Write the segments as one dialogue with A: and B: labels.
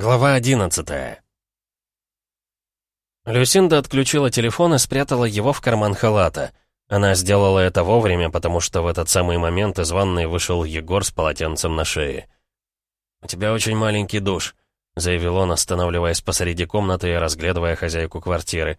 A: Глава 11 Люсинда отключила телефон и спрятала его в карман халата. Она сделала это вовремя, потому что в этот самый момент из ванной вышел Егор с полотенцем на шее. «У тебя очень маленький душ», — заявил он, останавливаясь посреди комнаты и разглядывая хозяйку квартиры.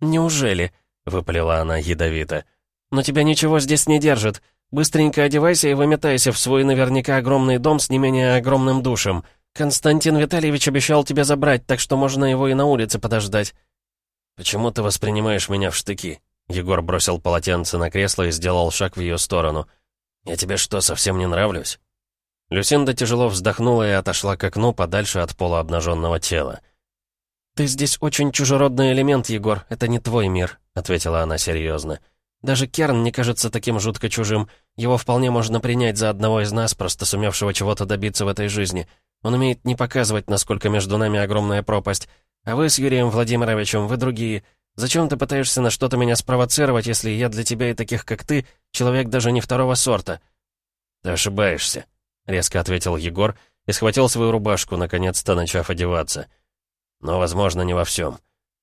B: «Неужели?» — выпалила она ядовито. «Но тебя ничего здесь не держит. Быстренько одевайся и выметайся в свой наверняка огромный дом с не менее огромным душем. Константин Витальевич обещал тебя забрать, так что можно его и на улице подождать».
A: «Почему ты воспринимаешь меня в штыки?» Егор бросил полотенце на кресло и сделал шаг в ее сторону. «Я тебе что, совсем не нравлюсь?» Люсинда тяжело вздохнула и отошла к окну подальше от полуобнаженного тела.
B: «Ты здесь очень чужеродный элемент, Егор, это не твой мир», — ответила она серьезно. «Даже Керн не кажется таким жутко чужим. Его вполне можно принять за одного из нас, просто сумевшего чего-то добиться в этой жизни. Он умеет не показывать, насколько между нами огромная пропасть. А вы с Юрием Владимировичем, вы другие. Зачем ты пытаешься на что-то меня спровоцировать, если я для тебя и таких, как ты, человек даже не второго сорта?»
A: «Ты ошибаешься», — резко ответил Егор и схватил свою рубашку, наконец-то начав одеваться. «Но, возможно, не во всем.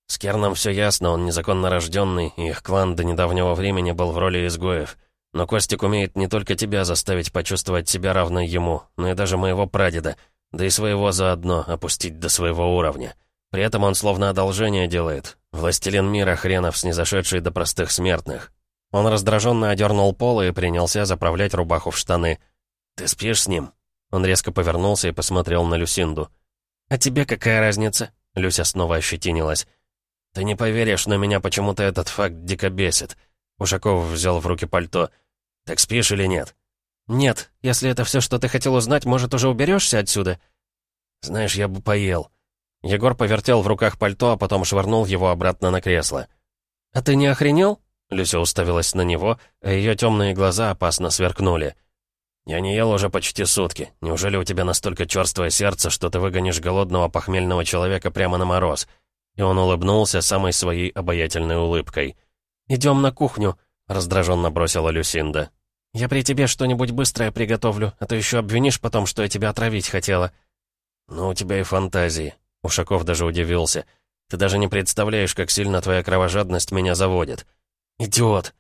A: С Керном все ясно, он незаконно рожденный, и их клан до недавнего времени был в роли изгоев. Но Костик умеет не только тебя заставить почувствовать себя равной ему, но и даже моего прадеда — да и своего заодно опустить до своего уровня. При этом он словно одолжение делает. Властелин мира хренов, снизошедший до простых смертных. Он раздраженно одернул полы и принялся заправлять рубаху в штаны. «Ты спишь с ним?» Он резко повернулся и посмотрел на Люсинду.
B: «А тебе какая разница?»
A: Люся снова ощетинилась. «Ты не поверишь, но меня почему-то этот факт дико бесит». Ушаков взял в руки пальто. «Так спишь или нет?»
B: «Нет, если это все, что ты хотел узнать, может, уже уберешься отсюда?»
A: «Знаешь, я бы поел». Егор повертел в руках пальто, а потом швырнул его обратно на кресло.
B: «А ты не охренел?»
A: Люся уставилась на него, а ее темные глаза опасно сверкнули. «Я не ел уже почти сутки. Неужели у тебя настолько черствое сердце, что ты выгонишь голодного похмельного человека прямо на мороз?» И он улыбнулся самой своей обаятельной улыбкой.
B: «Идем на кухню», —
A: раздраженно бросила Люсинда.
B: «Я при тебе что-нибудь быстрое приготовлю, а то еще обвинишь потом, что я тебя отравить хотела».
A: «Ну, у тебя и фантазии». Ушаков даже удивился. «Ты даже не представляешь, как сильно твоя кровожадность меня заводит».
B: «Идиот!»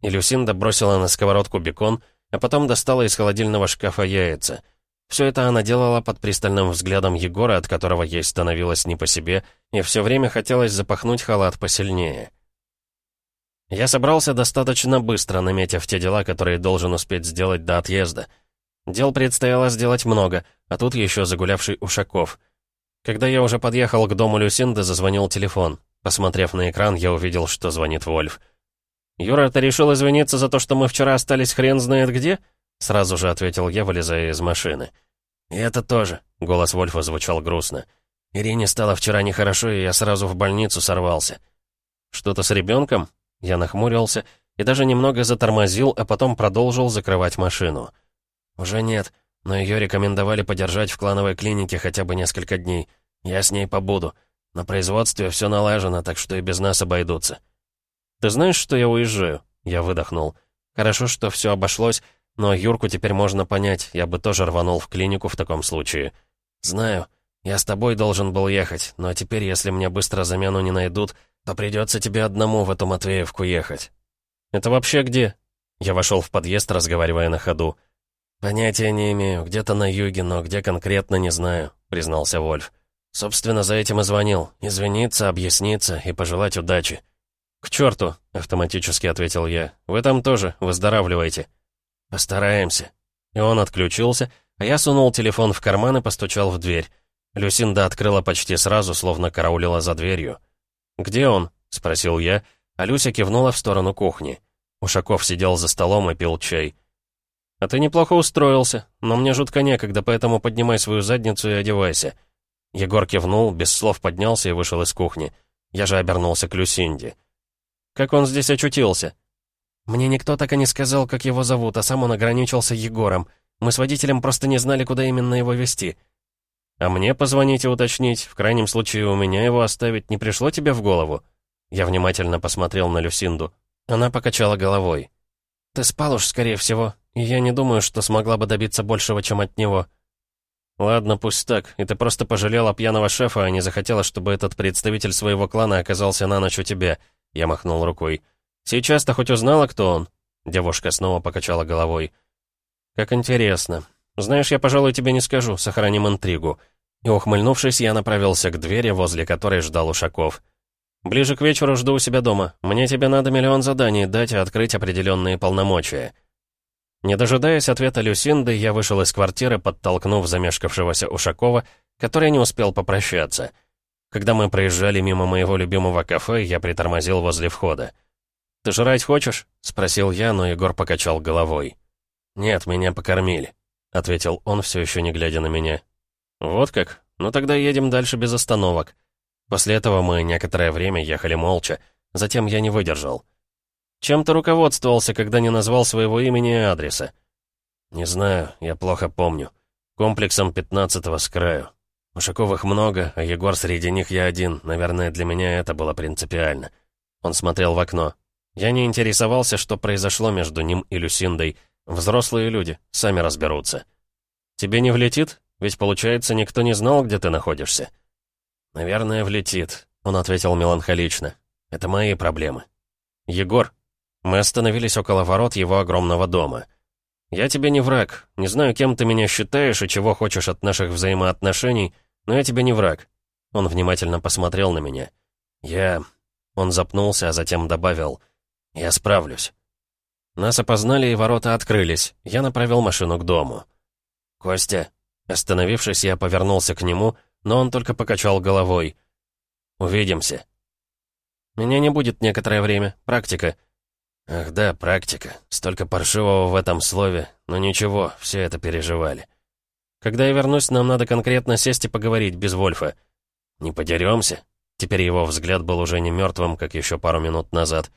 A: И Люсинда бросила на сковородку бекон, а потом достала из холодильного шкафа яйца. Все это она делала под пристальным взглядом Егора, от которого ей становилось не по себе, и все время хотелось запахнуть халат посильнее. Я собрался достаточно быстро, наметив те дела, которые должен успеть сделать до отъезда. Дел предстояло сделать много, а тут еще загулявший Ушаков. Когда я уже подъехал к дому Люсинды, зазвонил телефон. Посмотрев на экран, я увидел, что звонит Вольф. «Юра, ты решил извиниться за то, что мы вчера остались хрен знает где?» Сразу же ответил я, вылезая из машины. «И это тоже», — голос Вольфа звучал грустно. «Ирине стало вчера нехорошо, и я сразу в больницу сорвался». «Что-то с ребенком?» Я нахмурился и даже немного затормозил, а потом продолжил закрывать машину. «Уже нет, но ее рекомендовали подержать в клановой клинике хотя бы несколько дней. Я с ней побуду. На производстве все налажено, так что и без нас обойдутся».
B: «Ты знаешь, что я уезжаю?» Я выдохнул. «Хорошо, что все обошлось, но Юрку теперь можно понять, я бы тоже рванул в клинику в таком случае».
A: «Знаю. Я с тобой должен был ехать, но теперь, если мне быстро замену не найдут, то придется тебе одному в эту Матвеевку ехать».
B: «Это вообще где?» Я вошел в подъезд, разговаривая на ходу.
A: «Понятия не имею. Где-то на юге, но где конкретно не знаю», — признался Вольф. «Собственно, за этим и звонил. Извиниться, объясниться и пожелать удачи».
B: «К черту!» — автоматически ответил я. «Вы там тоже, выздоравливайте».
A: «Постараемся».
B: И он отключился, а я сунул телефон в карман и постучал в дверь. Люсинда открыла почти сразу, словно караулила за дверью. «Где он?» — спросил я, а Люся кивнула в сторону кухни. Ушаков сидел за столом и пил чай. «А ты неплохо устроился, но мне жутко некогда, поэтому поднимай свою задницу и одевайся». Егор кивнул, без слов поднялся и вышел из кухни. Я же обернулся к Люсинде. «Как он здесь очутился?» «Мне никто так и не сказал, как его зовут, а сам он ограничился Егором. Мы с водителем просто не знали, куда именно его везти. «А мне позвонить и уточнить, в крайнем случае у меня его оставить не пришло тебе в голову?» Я внимательно посмотрел на Люсинду. Она покачала головой. «Ты спал уж, скорее всего, и я не думаю, что смогла бы добиться большего, чем от него». «Ладно, пусть так. И ты просто пожалела пьяного шефа, а не захотела, чтобы этот представитель своего клана оказался на ночь у тебя». Я махнул рукой. «Сейчас-то хоть узнала, кто он?» Девушка снова покачала головой. «Как интересно. Знаешь, я, пожалуй, тебе не скажу, сохраним интригу». И, ухмыльнувшись, я направился к двери, возле которой ждал Ушаков. «Ближе к вечеру жду у себя дома. Мне тебе надо миллион заданий дать и открыть определенные полномочия». Не дожидаясь ответа Люсинды, я вышел из квартиры, подтолкнув замешкавшегося Ушакова, который не успел попрощаться. Когда мы проезжали мимо моего любимого кафе, я притормозил возле входа. «Ты жрать хочешь?» — спросил я, но Егор покачал головой. «Нет, меня покормили», — ответил он, все еще не глядя на меня. «Вот как? Ну тогда едем дальше без остановок». После этого мы некоторое время ехали молча. Затем я не выдержал. Чем ты руководствовался, когда не назвал своего имени и адреса? Не знаю, я плохо помню. Комплексом пятнадцатого с краю. Ушаковых много, а Егор среди них я один. Наверное, для меня это было принципиально. Он смотрел в окно. Я не интересовался, что произошло между ним и Люсиндой. Взрослые люди, сами разберутся. Тебе не влетит? Ведь, получается, никто не знал, где ты находишься. Наверное, влетит, он ответил меланхолично. Это мои проблемы. Егор, мы остановились около ворот его огромного дома. «Я тебе не враг. Не знаю, кем ты меня считаешь и чего хочешь от наших взаимоотношений, но я тебе не враг». Он внимательно посмотрел на меня. «Я...» Он запнулся, а затем добавил. «Я справлюсь». Нас опознали, и ворота открылись. Я направил машину к дому. «Костя...» Остановившись, я повернулся к нему, но он только покачал головой. «Увидимся». «Меня не будет некоторое время. Практика». Ах да, практика. Столько паршивого в этом слове. Но ничего, все это переживали. Когда я вернусь, нам надо конкретно сесть и поговорить без Вольфа. Не подеремся? Теперь его взгляд был уже не мертвым, как еще пару минут назад.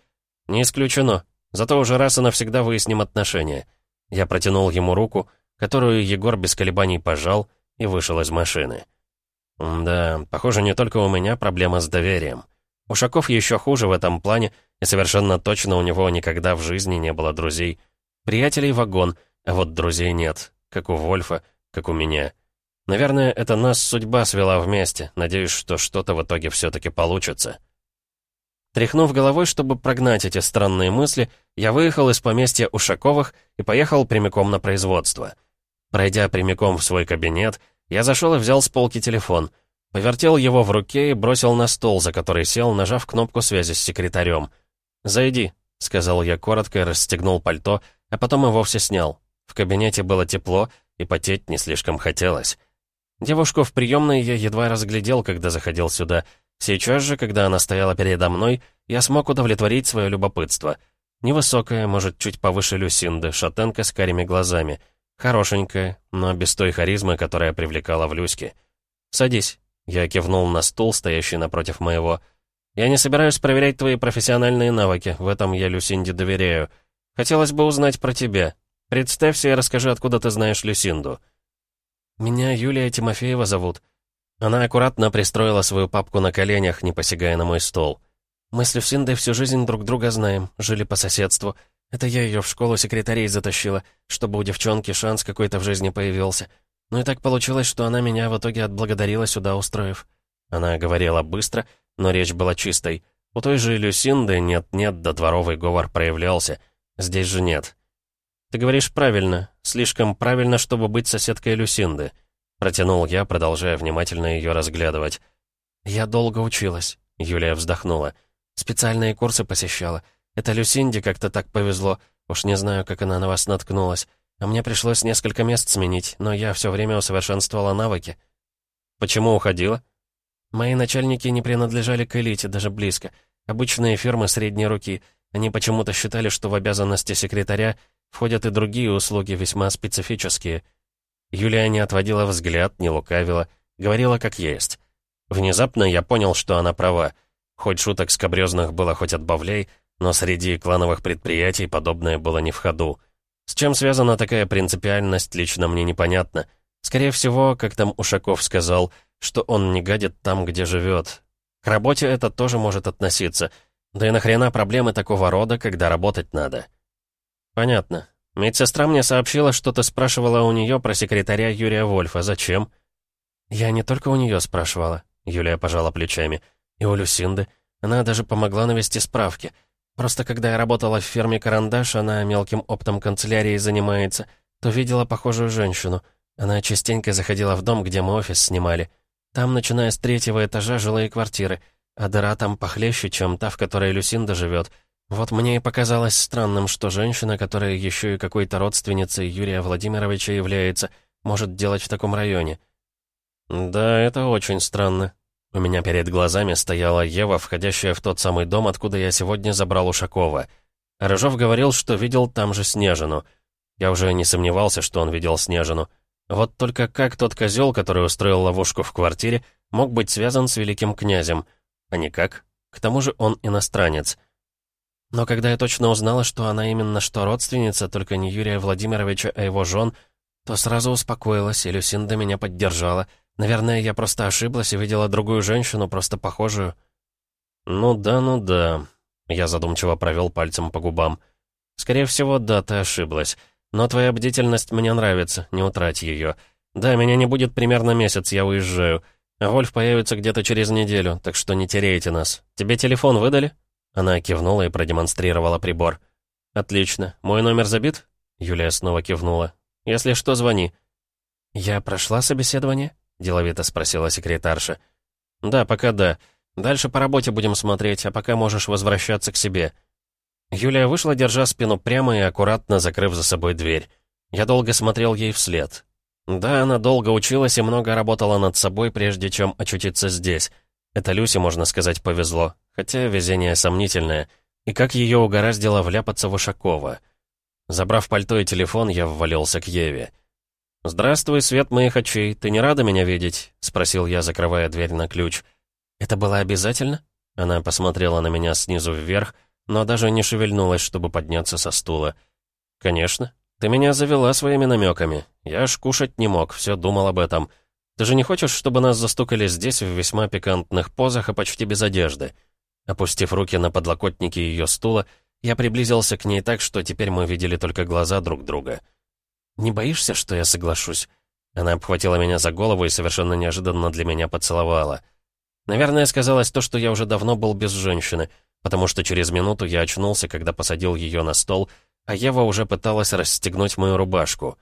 B: Не исключено. Зато уже раз и навсегда выясним отношения. Я протянул ему руку, которую Егор без колебаний пожал и вышел из машины. Да, похоже, не только у меня проблема с доверием. Ушаков еще хуже в этом плане, и совершенно точно у него никогда в жизни не было друзей. Приятелей вагон, а вот друзей нет, как у Вольфа, как у меня. Наверное, это нас судьба свела вместе. Надеюсь, что что-то в итоге все-таки получится. Тряхнув головой, чтобы прогнать эти странные мысли, я выехал из поместья Ушаковых и поехал прямиком на производство. Пройдя прямиком в свой кабинет, я зашел и взял с полки телефон — Повертел его в руке и бросил на стол, за который сел, нажав кнопку связи с секретарем. «Зайди», — сказал я коротко и расстегнул пальто, а потом и вовсе снял. В кабинете было тепло, и потеть не слишком хотелось. Девушку в приемной я едва разглядел, когда заходил сюда. Сейчас же, когда она стояла передо мной, я смог удовлетворить свое любопытство. Невысокая, может, чуть повыше Люсинды, шатенка с карими глазами. Хорошенькая, но без той харизмы, которая привлекала в Люське. «Садись», я кивнул на стул, стоящий напротив моего. «Я не собираюсь проверять твои профессиональные навыки, в этом я Люсинде доверяю. Хотелось бы узнать про тебя. Представься и расскажи, откуда ты знаешь Люсинду». «Меня Юлия Тимофеева зовут». Она аккуратно пристроила свою папку на коленях, не посягая на мой стол. «Мы с Люсиндой всю жизнь друг друга знаем, жили по соседству. Это я ее в школу секретарей затащила, чтобы у девчонки шанс какой-то в жизни появился. Ну и так получилось, что она меня в итоге отблагодарила сюда, устроив. Она говорила быстро, но речь была чистой. У той же Люсинды нет-нет, да дворовый говор проявлялся. Здесь же нет. «Ты говоришь правильно. Слишком правильно, чтобы быть соседкой Люсинды», — протянул я, продолжая внимательно ее разглядывать. «Я долго училась», — Юлия вздохнула. «Специальные курсы посещала. Это Люсинде как-то так повезло. Уж не знаю, как она на вас наткнулась. А мне пришлось несколько мест сменить, но я все время усовершенствовала навыки. Почему уходила? Мои начальники не принадлежали к элите, даже близко. Обычные фирмы средней руки. Они почему-то считали, что в обязанности секретаря входят и другие услуги, весьма специфические. Юлия не отводила взгляд, не лукавила, говорила как есть. Внезапно я понял, что она права. Хоть шуток скобрёзных было хоть отбавляй, но среди клановых предприятий подобное было не в ходу. С чем связана такая принципиальность, лично мне непонятно. Скорее всего, как там Ушаков сказал, что он не гадит там, где живет. К работе это тоже может относиться. Да и нахрена проблемы такого рода, когда работать надо? Понятно.
A: Медсестра мне сообщила, что ты спрашивала у нее про секретаря Юрия Вольфа. Зачем?»
B: «Я не только у нее спрашивала», — Юлия пожала плечами. «И у Люсинды. Она даже помогла навести справки. Просто когда я работала в фирме «Карандаш», она мелким оптом канцелярии занимается, то видела похожую женщину. Она частенько заходила в дом, где мы офис снимали. Там, начиная с третьего этажа, жилые квартиры, а дыра там похлеще, чем та, в которой Люсинда живет. Вот мне и показалось странным, что женщина, которая еще и какой-то родственницей Юрия Владимировича является, может делать в таком районе.
A: «Да, это очень странно», у меня перед глазами стояла Ева, входящая в тот самый дом, откуда я сегодня забрал Ушакова. Рыжов говорил, что видел там же Снежину. Я уже не сомневался, что он видел Снежину. Вот только как тот козел, который устроил ловушку в квартире, мог быть связан с великим князем? А никак. К тому же он иностранец.
B: Но когда я точно узнала, что она именно что родственница, только не Юрия Владимировича, а его жен, то сразу успокоилась, и Люсинда меня поддержала — Наверное, я просто ошиблась и видела другую женщину, просто похожую.
A: Ну да, ну да. Я задумчиво провел пальцем по губам. Скорее всего, да, ты ошиблась. Но твоя бдительность мне нравится, не утрать ее. Да, меня не будет примерно месяц, я уезжаю. Вольф появится где-то через неделю, так что не теряйте нас. Тебе телефон выдали?» Она кивнула и продемонстрировала прибор. «Отлично. Мой номер забит?» Юлия снова кивнула. «Если что, звони».
B: «Я прошла собеседование?» деловито спросила секретарша.
A: «Да, пока да. Дальше по работе будем смотреть, а пока можешь возвращаться к себе». Юлия вышла, держа спину прямо и аккуратно закрыв за собой дверь. Я долго смотрел ей вслед. Да, она долго училась и много работала над собой, прежде чем очутиться здесь. Это Люсе, можно сказать, повезло, хотя везение сомнительное. И как ее угораздило вляпаться в Ушакова. Забрав пальто и телефон, я ввалился к Еве. «Здравствуй, свет моих очей. Ты не рада меня видеть?» — спросил я, закрывая дверь на ключ.
B: «Это было обязательно?»
A: Она посмотрела на меня снизу вверх, но даже не шевельнулась, чтобы подняться со стула. «Конечно. Ты меня завела своими намеками. Я аж кушать не мог, все думал об этом. Ты же не хочешь, чтобы нас застукали здесь в весьма пикантных позах и почти без одежды?» Опустив руки на подлокотники ее стула, я приблизился к ней так, что теперь мы видели только глаза друг друга.
B: «Не боишься, что я соглашусь?»
A: Она обхватила меня за голову и совершенно неожиданно для меня поцеловала. Наверное, сказалось то, что я уже давно был без женщины, потому что через минуту я очнулся, когда посадил ее на стол, а Ева уже пыталась расстегнуть мою рубашку.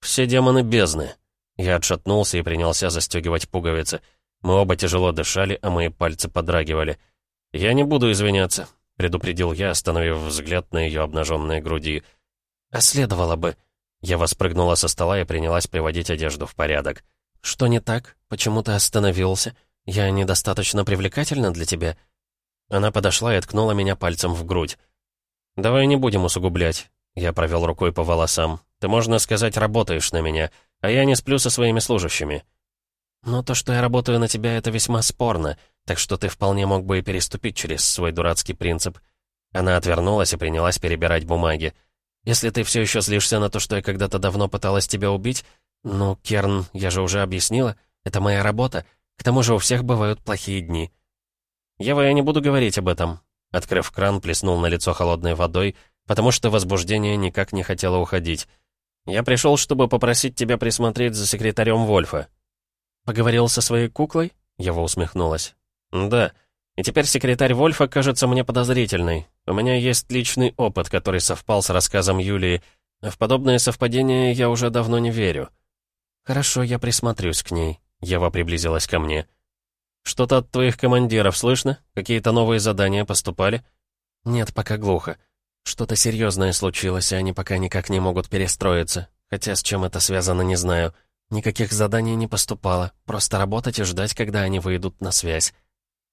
A: «Все демоны бездны». Я отшатнулся и принялся застегивать пуговицы. Мы оба тяжело дышали, а мои пальцы подрагивали. «Я не буду извиняться», — предупредил я, остановив взгляд на ее обнаженные груди.
B: «А следовало бы»,
A: я воспрыгнула со стола и принялась приводить одежду в порядок.
B: «Что не так? Почему ты остановился? Я недостаточно привлекательна для тебя?»
A: Она подошла и ткнула меня пальцем в грудь. «Давай не будем усугублять». Я провел рукой по волосам. «Ты, можно сказать, работаешь на меня, а я не сплю со своими служащими».
B: «Но то, что я работаю на тебя, это весьма спорно, так что ты вполне мог бы и переступить через свой дурацкий принцип».
A: Она отвернулась и принялась перебирать бумаги.
B: Если ты все еще злишься на то, что я когда-то давно пыталась тебя убить, ну, Керн, я же уже объяснила, это моя работа. К тому же у всех бывают плохие дни.
A: Ева, я не буду говорить об этом. Открыв кран, плеснул на лицо холодной водой, потому что возбуждение никак не хотело уходить. Я пришел, чтобы попросить тебя присмотреть за секретарем Вольфа.
B: Поговорил со своей куклой?
A: Ева усмехнулась. Да. И теперь секретарь Вольфа кажется мне подозрительной. У меня есть личный опыт, который совпал с рассказом Юлии. В подобные совпадения я уже давно не верю.
B: Хорошо, я присмотрюсь к ней.
A: Ева приблизилась ко мне. Что-то от твоих командиров слышно? Какие-то новые задания поступали?
B: Нет, пока глухо. Что-то серьезное случилось, и они пока никак не могут перестроиться. Хотя с чем это связано, не знаю. Никаких заданий не поступало. Просто работать и ждать, когда они выйдут на связь.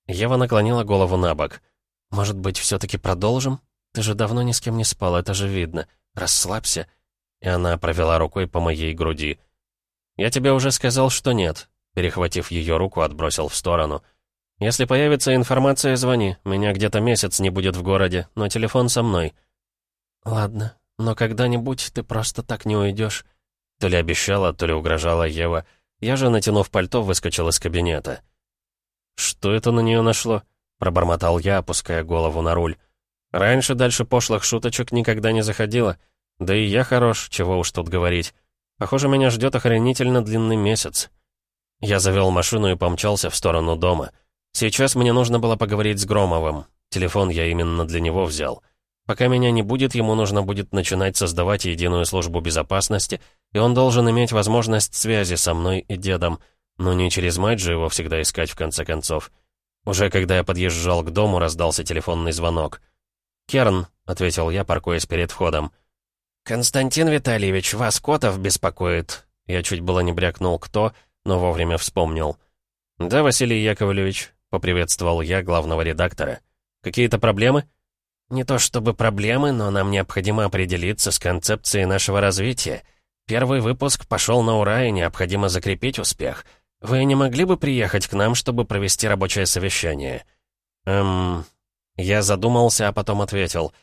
A: Ева наклонила голову на бок.
B: «Может быть, все-таки продолжим? Ты же давно ни с кем не спал, это же видно. Расслабься».
A: И она провела рукой по моей груди. «Я тебе уже сказал, что нет». Перехватив ее руку, отбросил в сторону. «Если появится информация, звони. Меня где-то месяц не будет в городе, но телефон со мной».
B: «Ладно, но когда-нибудь ты просто так не уйдешь».
A: То ли обещала, то ли угрожала Ева. Я же, натянув пальто, выскочил из кабинета. «Что это на нее нашло?» — пробормотал я, опуская голову на руль. «Раньше дальше пошлых шуточек никогда не заходило. Да и я хорош, чего уж тут говорить. Похоже, меня ждет охренительно длинный месяц. Я завел машину и помчался в сторону дома. Сейчас мне нужно было поговорить с Громовым. Телефон я именно для него взял. Пока меня не будет, ему нужно будет начинать создавать единую службу безопасности, и он должен иметь возможность связи со мной и дедом, но не через мать же его всегда искать в конце концов. Уже когда я подъезжал к дому, раздался телефонный звонок. «Керн», — ответил я, паркуясь перед входом. «Константин Витальевич, вас Котов беспокоит». Я чуть было не брякнул «кто», но вовремя вспомнил. «Да, Василий Яковлевич», — поприветствовал я главного редактора. «Какие-то проблемы?» «Не то чтобы проблемы, но нам необходимо определиться с концепцией нашего развития. Первый выпуск пошел на ура, и необходимо закрепить успех. Вы не могли бы приехать к нам, чтобы провести рабочее совещание?» «Эм...» Я задумался, а потом ответил.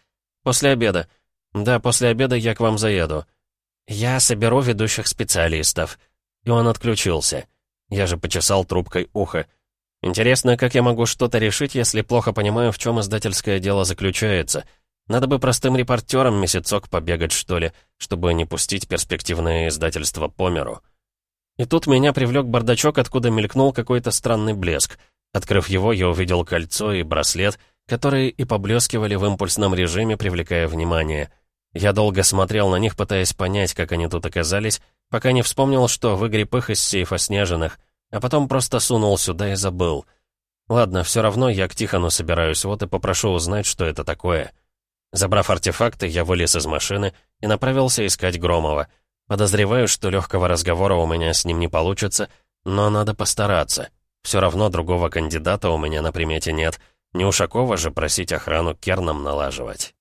A: «После обеда. Да, после обеда я к вам заеду. Я соберу ведущих специалистов». И он отключился. Я же почесал трубкой ухо. Интересно, как я могу что-то решить, если плохо понимаю, в чем издательское дело заключается. Надо бы простым репортерам месяцок побегать, что ли, чтобы не пустить перспективное издательство по миру. И тут меня привлек бардачок, откуда мелькнул какой-то странный блеск. Открыв его, я увидел кольцо и браслет, которые и поблескивали в импульсном режиме, привлекая внимание. Я долго смотрел на них, пытаясь понять, как они тут оказались, пока не вспомнил, что выгреб их из сейфа снежных, а потом просто сунул сюда и забыл. Ладно, все равно я к Тихону собираюсь, вот и попрошу узнать, что это такое. Забрав артефакты, я вылез из машины и направился искать Громова. Подозреваю, что легкого разговора у меня с ним не получится, но надо постараться. Все равно другого кандидата у меня на примете нет. Не Ушакова же просить охрану Керном налаживать.